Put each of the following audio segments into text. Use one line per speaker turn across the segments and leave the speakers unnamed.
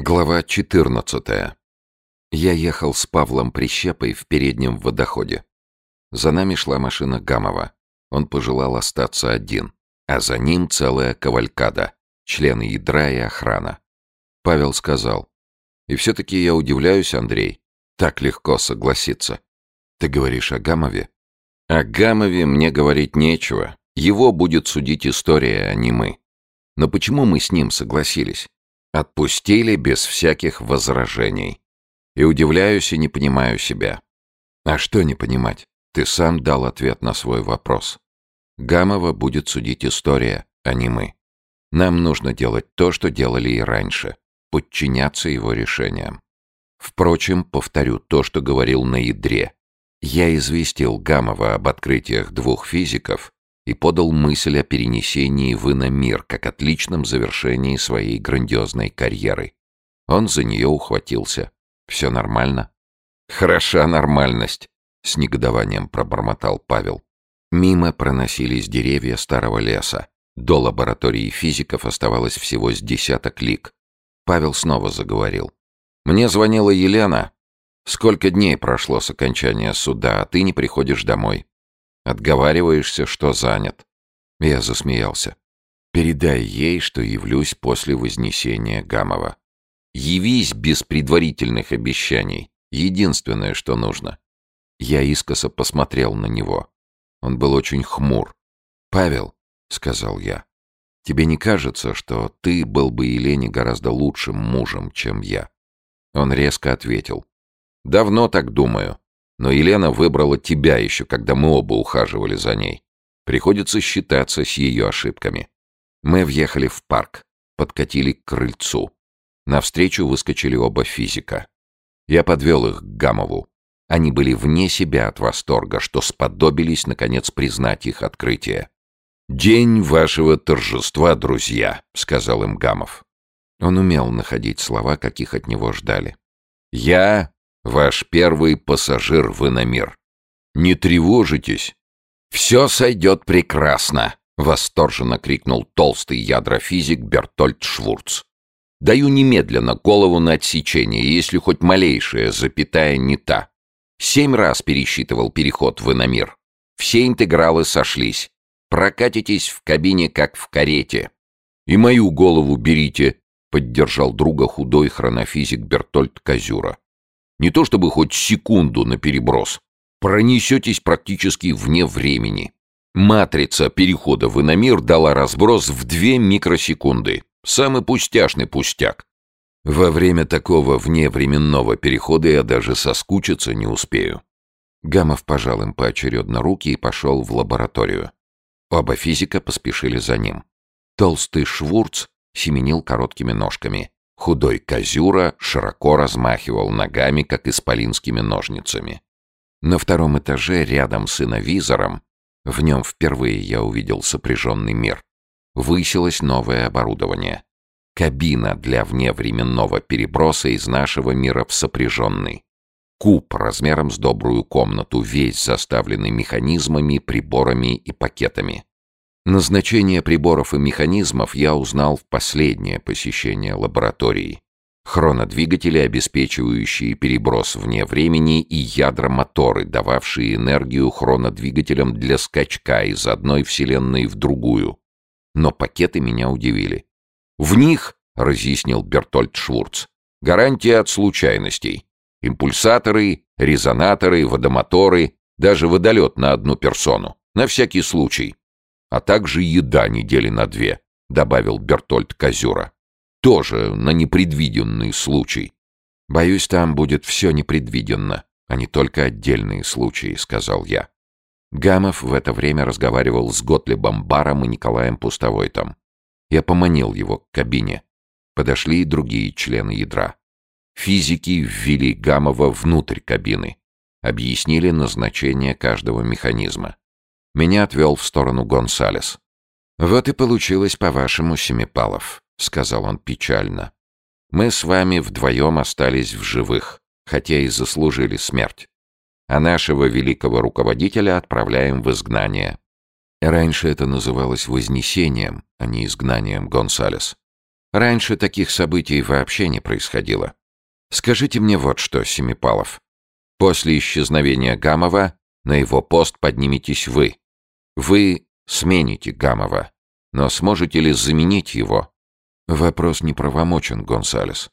Глава 14. Я ехал с Павлом Прищепой в переднем водоходе. За нами шла машина Гамова. Он пожелал остаться один, а за ним целая кавалькада, члены ядра и охрана. Павел сказал, «И все-таки я удивляюсь, Андрей, так легко согласиться. Ты говоришь о Гамове?» «О Гамове мне говорить нечего. Его будет судить история, а не мы. Но почему мы с ним согласились?» Отпустили без всяких возражений. И удивляюсь и не понимаю себя. А что не понимать? Ты сам дал ответ на свой вопрос. Гамова будет судить история, а не мы. Нам нужно делать то, что делали и раньше. Подчиняться его решениям. Впрочем, повторю то, что говорил на ядре. Я известил Гамова об открытиях двух физиков и подал мысль о перенесении в иномир как отличном завершении своей грандиозной карьеры. Он за нее ухватился. Все нормально? Хороша нормальность, с негодованием пробормотал Павел. Мимо проносились деревья старого леса. До лаборатории физиков оставалось всего с десяток лик. Павел снова заговорил. «Мне звонила Елена. Сколько дней прошло с окончания суда, а ты не приходишь домой. Отговариваешься, что занят. Я засмеялся. Передай ей, что явлюсь после вознесения Гамова. Явись без предварительных обещаний. Единственное, что нужно. Я искоса посмотрел на него. Он был очень хмур. «Павел», — сказал я, — «тебе не кажется, что ты был бы Елене гораздо лучшим мужем, чем я?» Он резко ответил. «Давно так думаю. Но Елена выбрала тебя еще, когда мы оба ухаживали за ней. Приходится считаться с ее ошибками. Мы въехали в парк, подкатили к крыльцу. Навстречу выскочили оба физика. Я подвел их к Гамову. Они были вне себя от восторга, что сподобились, наконец, признать их открытие. «День вашего торжества, друзья», — сказал им Гамов. Он умел находить слова, каких от него ждали. «Я Ваш первый пассажир в иномир. Не тревожитесь. Все сойдет прекрасно, восторженно крикнул толстый ядрофизик Бертольд Швурц. Даю немедленно голову на отсечение, если хоть малейшая запятая не та. Семь раз пересчитывал переход в иномир. Все интегралы сошлись. Прокатитесь в кабине, как в карете. И мою голову берите, поддержал друга худой хронофизик Бертольд Козюра. Не то чтобы хоть секунду на переброс. Пронесетесь практически вне времени. Матрица перехода в иномир дала разброс в две микросекунды. Самый пустяшный пустяк. Во время такого вневременного перехода я даже соскучиться не успею. Гамов пожал им поочередно руки и пошел в лабораторию. Оба физика поспешили за ним. Толстый Швурц семенил короткими ножками. Худой козюра широко размахивал ногами, как исполинскими ножницами. На втором этаже, рядом с иновизором, в нем впервые я увидел сопряженный мир, высилось новое оборудование. Кабина для вневременного переброса из нашего мира в сопряженный. Куб размером с добрую комнату, весь заставленный механизмами, приборами и пакетами. Назначение приборов и механизмов я узнал в последнее посещение лаборатории. Хронодвигатели, обеспечивающие переброс вне времени, и ядромоторы, дававшие энергию хронодвигателям для скачка из одной вселенной в другую. Но пакеты меня удивили. В них, разъяснил Бертольд Швурц, гарантия от случайностей. Импульсаторы, резонаторы, водомоторы, даже водолет на одну персону. На всякий случай а также еда недели на две», — добавил Бертольд Козюра. «Тоже на непредвиденный случай». «Боюсь, там будет все непредвиденно, а не только отдельные случаи», — сказал я. Гамов в это время разговаривал с Готлебом Баром и Николаем Пустовойтом. Я поманил его к кабине. Подошли и другие члены ядра. Физики ввели Гамова внутрь кабины. Объяснили назначение каждого механизма. Меня отвел в сторону Гонсалес. «Вот и получилось, по-вашему, Семипалов», — сказал он печально. «Мы с вами вдвоем остались в живых, хотя и заслужили смерть. А нашего великого руководителя отправляем в изгнание». Раньше это называлось вознесением, а не изгнанием Гонсалес. Раньше таких событий вообще не происходило. Скажите мне вот что, Семипалов. После исчезновения Гамова на его пост подниметесь вы. Вы смените Гамова. Но сможете ли заменить его? Вопрос неправомочен, Гонсалес.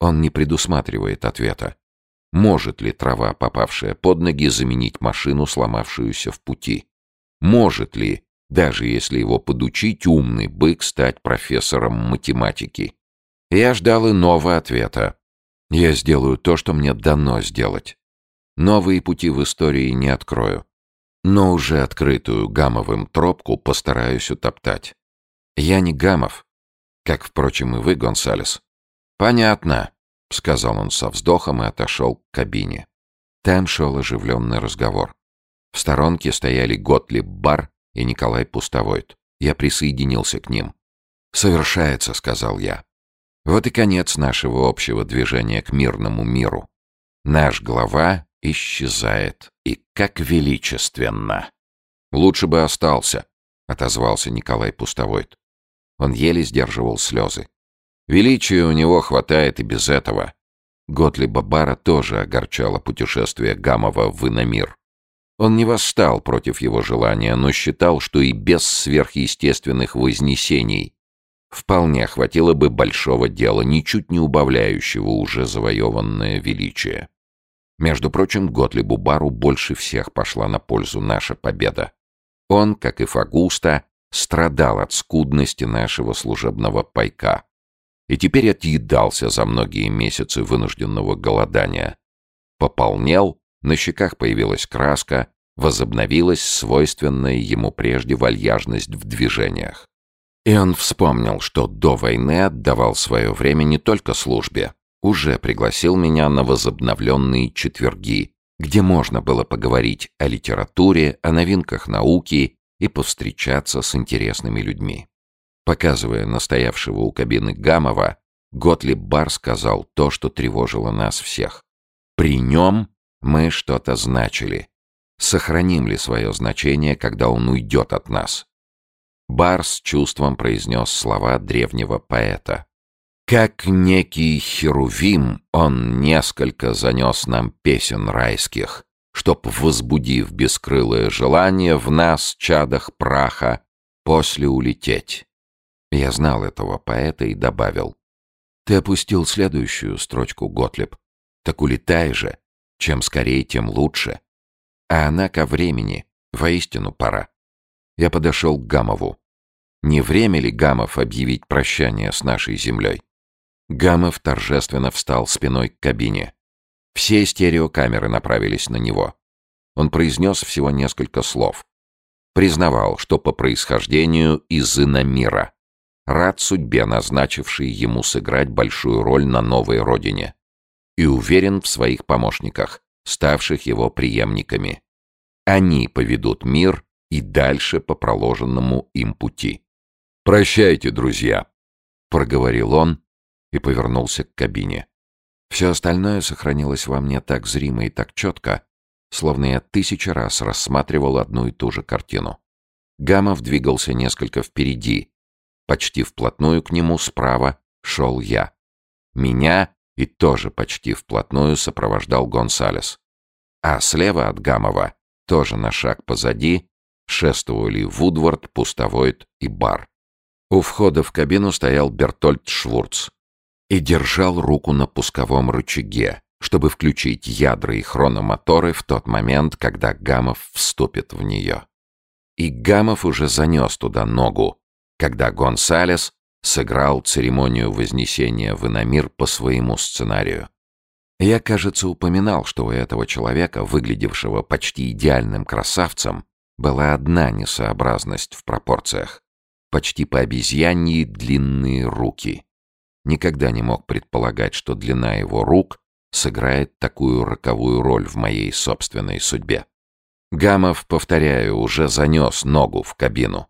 Он не предусматривает ответа. Может ли трава, попавшая под ноги, заменить машину, сломавшуюся в пути? Может ли, даже если его подучить, умный бык стать профессором математики? Я ждал иного ответа. Я сделаю то, что мне дано сделать. Новые пути в истории не открою. Но уже открытую гамовым тропку постараюсь утоптать. Я не гамов, как, впрочем, и вы, Гонсалес. Понятно, — сказал он со вздохом и отошел к кабине. Там шел оживленный разговор. В сторонке стояли Готлиб Бар и Николай Пустовойт. Я присоединился к ним. «Совершается», — сказал я. «Вот и конец нашего общего движения к мирному миру. Наш глава исчезает, и как величественно!» «Лучше бы остался», — отозвался Николай Пустовойт. Он еле сдерживал слезы. Величия у него хватает и без этого. Готлиба Бара тоже огорчало путешествие Гамова в Иномир. Он не восстал против его желания, но считал, что и без сверхъестественных вознесений вполне хватило бы большого дела, ничуть не убавляющего уже завоеванное величие. Между прочим, Готлибу Бару больше всех пошла на пользу наша победа. Он, как и Фагуста, страдал от скудности нашего служебного пайка и теперь отъедался за многие месяцы вынужденного голодания. Пополнел, на щеках появилась краска, возобновилась свойственная ему прежде вальяжность в движениях. И он вспомнил, что до войны отдавал свое время не только службе, уже пригласил меня на возобновленные четверги, где можно было поговорить о литературе, о новинках науки и повстречаться с интересными людьми. Показывая настоявшего у кабины Гамова, Готлиб Бар сказал то, что тревожило нас всех. При нем мы что-то значили. Сохраним ли свое значение, когда он уйдет от нас? Бар с чувством произнес слова древнего поэта. Как некий херувим, он несколько занес нам песен райских, чтоб, возбудив бескрылое желание в нас, чадах праха, после улететь. Я знал этого поэта и добавил. Ты опустил следующую строчку, Готлеб. Так улетай же. Чем скорее, тем лучше. А она ко времени. Воистину пора. Я подошел к Гамову. Не время ли Гамов объявить прощание с нашей землей? Гамов торжественно встал спиной к кабине. Все стереокамеры направились на него. Он произнес всего несколько слов. Признавал, что по происхождению из иномира рад судьбе, назначившей ему сыграть большую роль на новой родине, и уверен в своих помощниках, ставших его преемниками. Они поведут мир и дальше по проложенному им пути. «Прощайте, друзья», — проговорил он и повернулся к кабине. Все остальное сохранилось во мне так зримо и так четко, словно я тысячи раз рассматривал одну и ту же картину. Гамов двигался несколько впереди, Почти вплотную к нему справа шел я. Меня и тоже почти вплотную сопровождал Гонсалес. А слева от Гамова, тоже на шаг позади, шествовали Вудвард, Пустовойт и Бар. У входа в кабину стоял Бертольд Швурц и держал руку на пусковом рычаге, чтобы включить ядра и хрономоторы в тот момент, когда Гамов вступит в нее. И Гамов уже занес туда ногу, когда Гонсалес сыграл церемонию Вознесения в Иномир по своему сценарию. Я, кажется, упоминал, что у этого человека, выглядевшего почти идеальным красавцем, была одна несообразность в пропорциях. Почти по обезьяньи длинные руки. Никогда не мог предполагать, что длина его рук сыграет такую роковую роль в моей собственной судьбе. Гамов, повторяю, уже занес ногу в кабину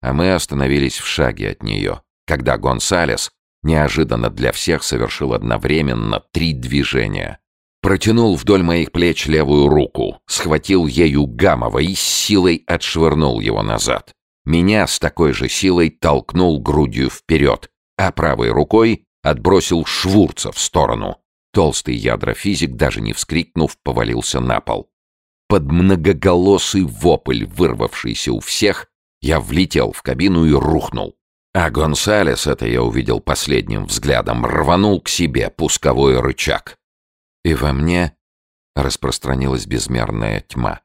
а мы остановились в шаге от нее, когда Гонсалес неожиданно для всех совершил одновременно три движения. Протянул вдоль моих плеч левую руку, схватил ею Гамова и с силой отшвырнул его назад. Меня с такой же силой толкнул грудью вперед, а правой рукой отбросил Швурца в сторону. Толстый ядрофизик, даже не вскрикнув, повалился на пол. Под многоголосый вопль, вырвавшийся у всех, я влетел в кабину и рухнул. А Гонсалес, это я увидел последним взглядом, рванул к себе пусковой рычаг. И во мне распространилась безмерная тьма.